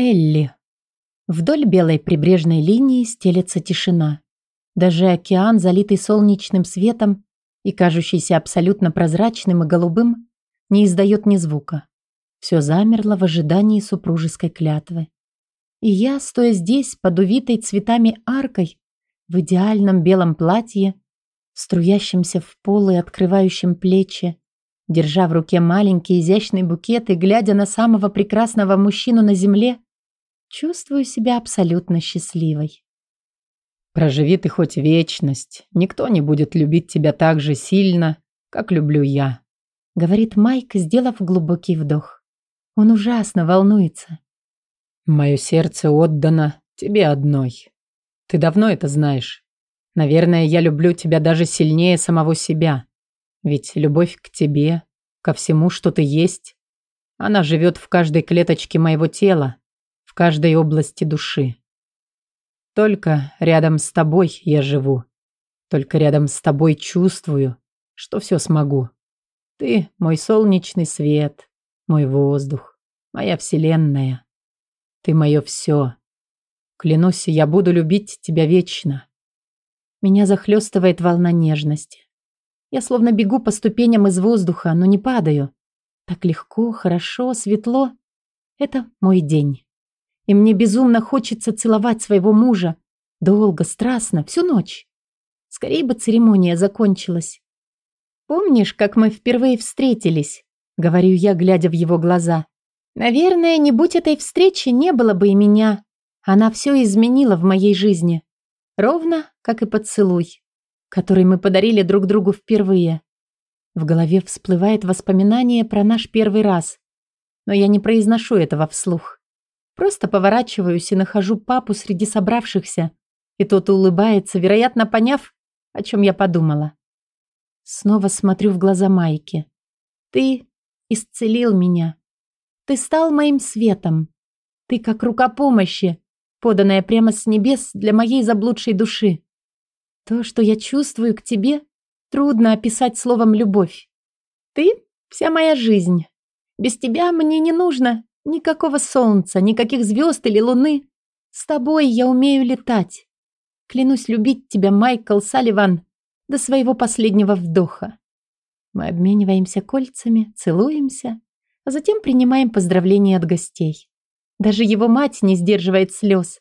Элли. Вдоль белой прибрежной линии стелется тишина. Даже океан, залитый солнечным светом и кажущийся абсолютно прозрачным и голубым, не издает ни звука. Все замерло в ожидании супружеской клятвы. И я, стоя здесь, под увитой цветами аркой, в идеальном белом платье, струящемся в пол и открывающем плечи, держа в руке маленький изящный букет и глядя на самого прекрасного мужчину на земле, Чувствую себя абсолютно счастливой. Проживи ты хоть вечность, никто не будет любить тебя так же сильно, как люблю я, говорит Майк, сделав глубокий вдох. Он ужасно волнуется. Мое сердце отдано тебе одной. Ты давно это знаешь. Наверное, я люблю тебя даже сильнее самого себя. Ведь любовь к тебе, ко всему, что ты есть, она живет в каждой клеточке моего тела, каждой области души. Только рядом с тобой я живу. Только рядом с тобой чувствую, что все смогу. Ты мой солнечный свет, мой воздух, моя вселенная. Ты мое все. Клянусь, я буду любить тебя вечно. Меня захлестывает волна нежности. Я словно бегу по ступеням из воздуха, но не падаю. Так легко, хорошо, светло. Это мой день. И мне безумно хочется целовать своего мужа. Долго, страстно, всю ночь. Скорее бы церемония закончилась. «Помнишь, как мы впервые встретились?» Говорю я, глядя в его глаза. «Наверное, не будь этой встречи, не было бы и меня. Она все изменила в моей жизни. Ровно, как и поцелуй, который мы подарили друг другу впервые. В голове всплывает воспоминание про наш первый раз, но я не произношу этого вслух. Просто поворачиваюсь и нахожу папу среди собравшихся, и тот улыбается, вероятно, поняв, о чем я подумала. Снова смотрю в глаза Майки. Ты исцелил меня. Ты стал моим светом. Ты как рука помощи, поданная прямо с небес для моей заблудшей души. То, что я чувствую к тебе, трудно описать словом «любовь». Ты — вся моя жизнь. Без тебя мне не нужно Никакого солнца, никаких звезд или луны. С тобой я умею летать. Клянусь любить тебя, Майкл Салливан, до своего последнего вдоха. Мы обмениваемся кольцами, целуемся, а затем принимаем поздравления от гостей. Даже его мать не сдерживает слез.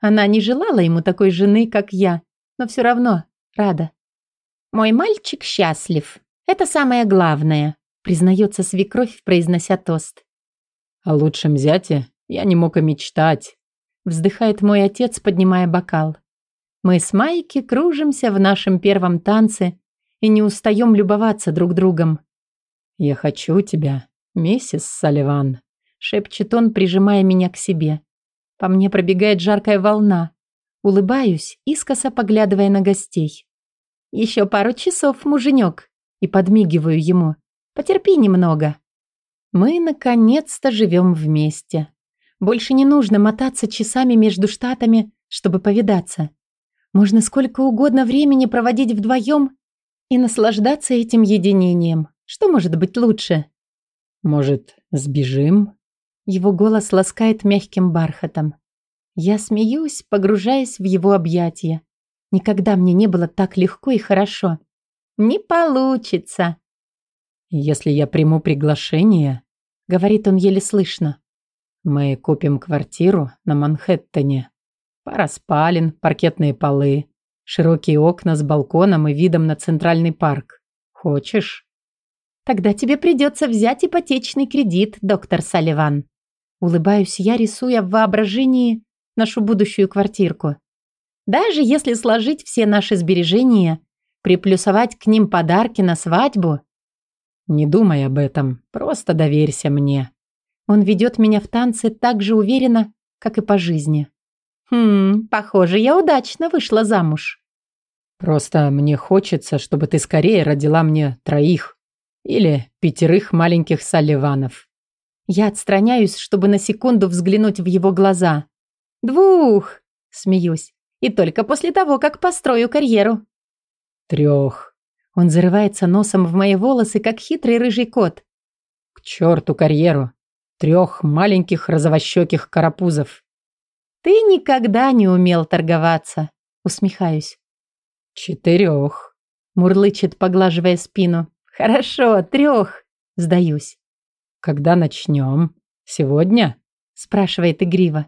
Она не желала ему такой жены, как я, но все равно рада. «Мой мальчик счастлив. Это самое главное», признается свекровь, произнося тост. О лучшем зяте я не мог и мечтать. Вздыхает мой отец, поднимая бокал. Мы с Майки кружимся в нашем первом танце и не устаем любоваться друг другом. «Я хочу тебя, миссис Салливан», — шепчет он, прижимая меня к себе. По мне пробегает жаркая волна. Улыбаюсь, искоса поглядывая на гостей. «Еще пару часов, муженек», и подмигиваю ему. «Потерпи немного». Мы, наконец-то, живем вместе. Больше не нужно мотаться часами между штатами, чтобы повидаться. Можно сколько угодно времени проводить вдвоем и наслаждаться этим единением. Что может быть лучше? Может, сбежим? Его голос ласкает мягким бархатом. Я смеюсь, погружаясь в его объятия. Никогда мне не было так легко и хорошо. Не получится. «Если я приму приглашение», — говорит он еле слышно, «мы купим квартиру на Манхэттене. Пара спален, паркетные полы, широкие окна с балконом и видом на Центральный парк. Хочешь?» «Тогда тебе придется взять ипотечный кредит, доктор Салливан». Улыбаюсь я, рисуя в воображении нашу будущую квартирку. Даже если сложить все наши сбережения, приплюсовать к ним подарки на свадьбу, не думай об этом, просто доверься мне. Он ведет меня в танцы так же уверенно, как и по жизни. Хм, похоже, я удачно вышла замуж. Просто мне хочется, чтобы ты скорее родила мне троих или пятерых маленьких Салливанов. Я отстраняюсь, чтобы на секунду взглянуть в его глаза. Двух, смеюсь, и только после того, как построю карьеру. Трех. Он зарывается носом в мои волосы, как хитрый рыжий кот. К черту карьеру. трех маленьких розовощеких карапузов. Ты никогда не умел торговаться, усмехаюсь. Четырех. Мурлычет, поглаживая спину. Хорошо, трех. Сдаюсь. Когда начнем? Сегодня? Спрашивает игриво.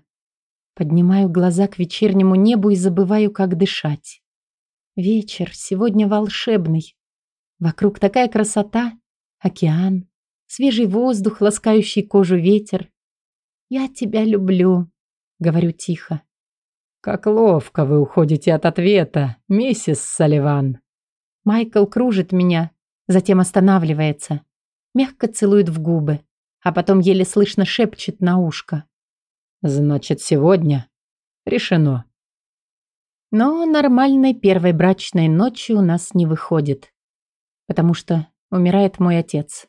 Поднимаю глаза к вечернему небу и забываю, как дышать. Вечер сегодня волшебный. Вокруг такая красота. Океан, свежий воздух, ласкающий кожу ветер. «Я тебя люблю», — говорю тихо. «Как ловко вы уходите от ответа, миссис Салливан». Майкл кружит меня, затем останавливается, мягко целует в губы, а потом еле слышно шепчет на ушко. «Значит, сегодня решено». Но нормальной первой брачной ночи у нас не выходит, потому что умирает мой отец.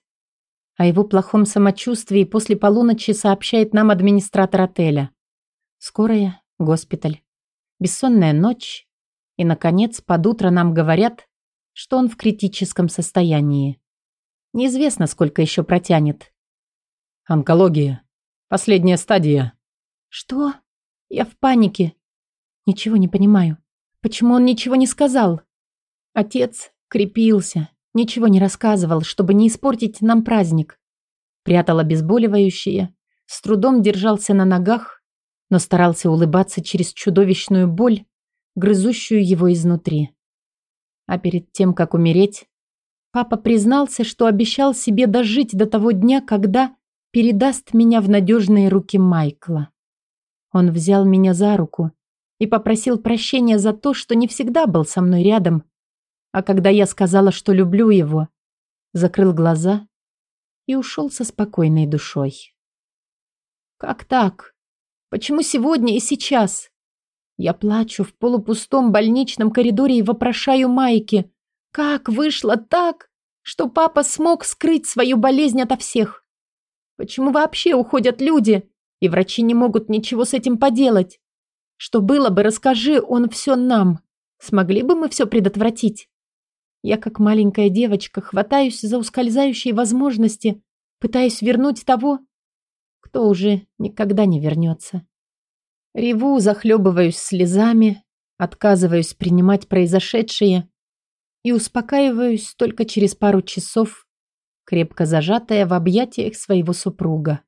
О его плохом самочувствии после полуночи сообщает нам администратор отеля. Скорая, госпиталь, бессонная ночь, и, наконец, под утро нам говорят, что он в критическом состоянии. Неизвестно, сколько еще протянет. Онкология. Последняя стадия. Что? Я в панике. Ничего не понимаю. Почему он ничего не сказал? Отец крепился, ничего не рассказывал, чтобы не испортить нам праздник. Прятал обезболивающее, с трудом держался на ногах, но старался улыбаться через чудовищную боль, грызущую его изнутри. А перед тем, как умереть, папа признался, что обещал себе дожить до того дня, когда передаст меня в надежные руки Майкла. Он взял меня за руку и попросил прощения за то, что не всегда был со мной рядом, а когда я сказала, что люблю его, закрыл глаза и ушел со спокойной душой. Как так? Почему сегодня и сейчас? Я плачу в полупустом больничном коридоре и вопрошаю Майки, как вышло так, что папа смог скрыть свою болезнь ото всех? Почему вообще уходят люди, и врачи не могут ничего с этим поделать? Что было бы, расскажи он все нам. Смогли бы мы все предотвратить? Я, как маленькая девочка, хватаюсь за ускользающие возможности, пытаясь вернуть того, кто уже никогда не вернется. Реву, захлебываюсь слезами, отказываюсь принимать произошедшее и успокаиваюсь только через пару часов, крепко зажатая в объятиях своего супруга.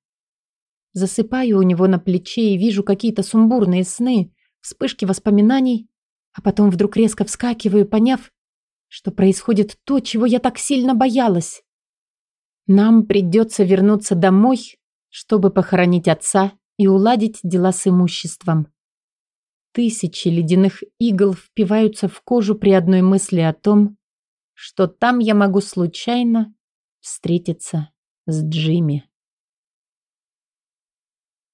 Засыпаю у него на плече и вижу какие-то сумбурные сны, вспышки воспоминаний, а потом вдруг резко вскакиваю, поняв, что происходит то, чего я так сильно боялась. Нам придется вернуться домой, чтобы похоронить отца и уладить дела с имуществом. Тысячи ледяных игл впиваются в кожу при одной мысли о том, что там я могу случайно встретиться с Джимми.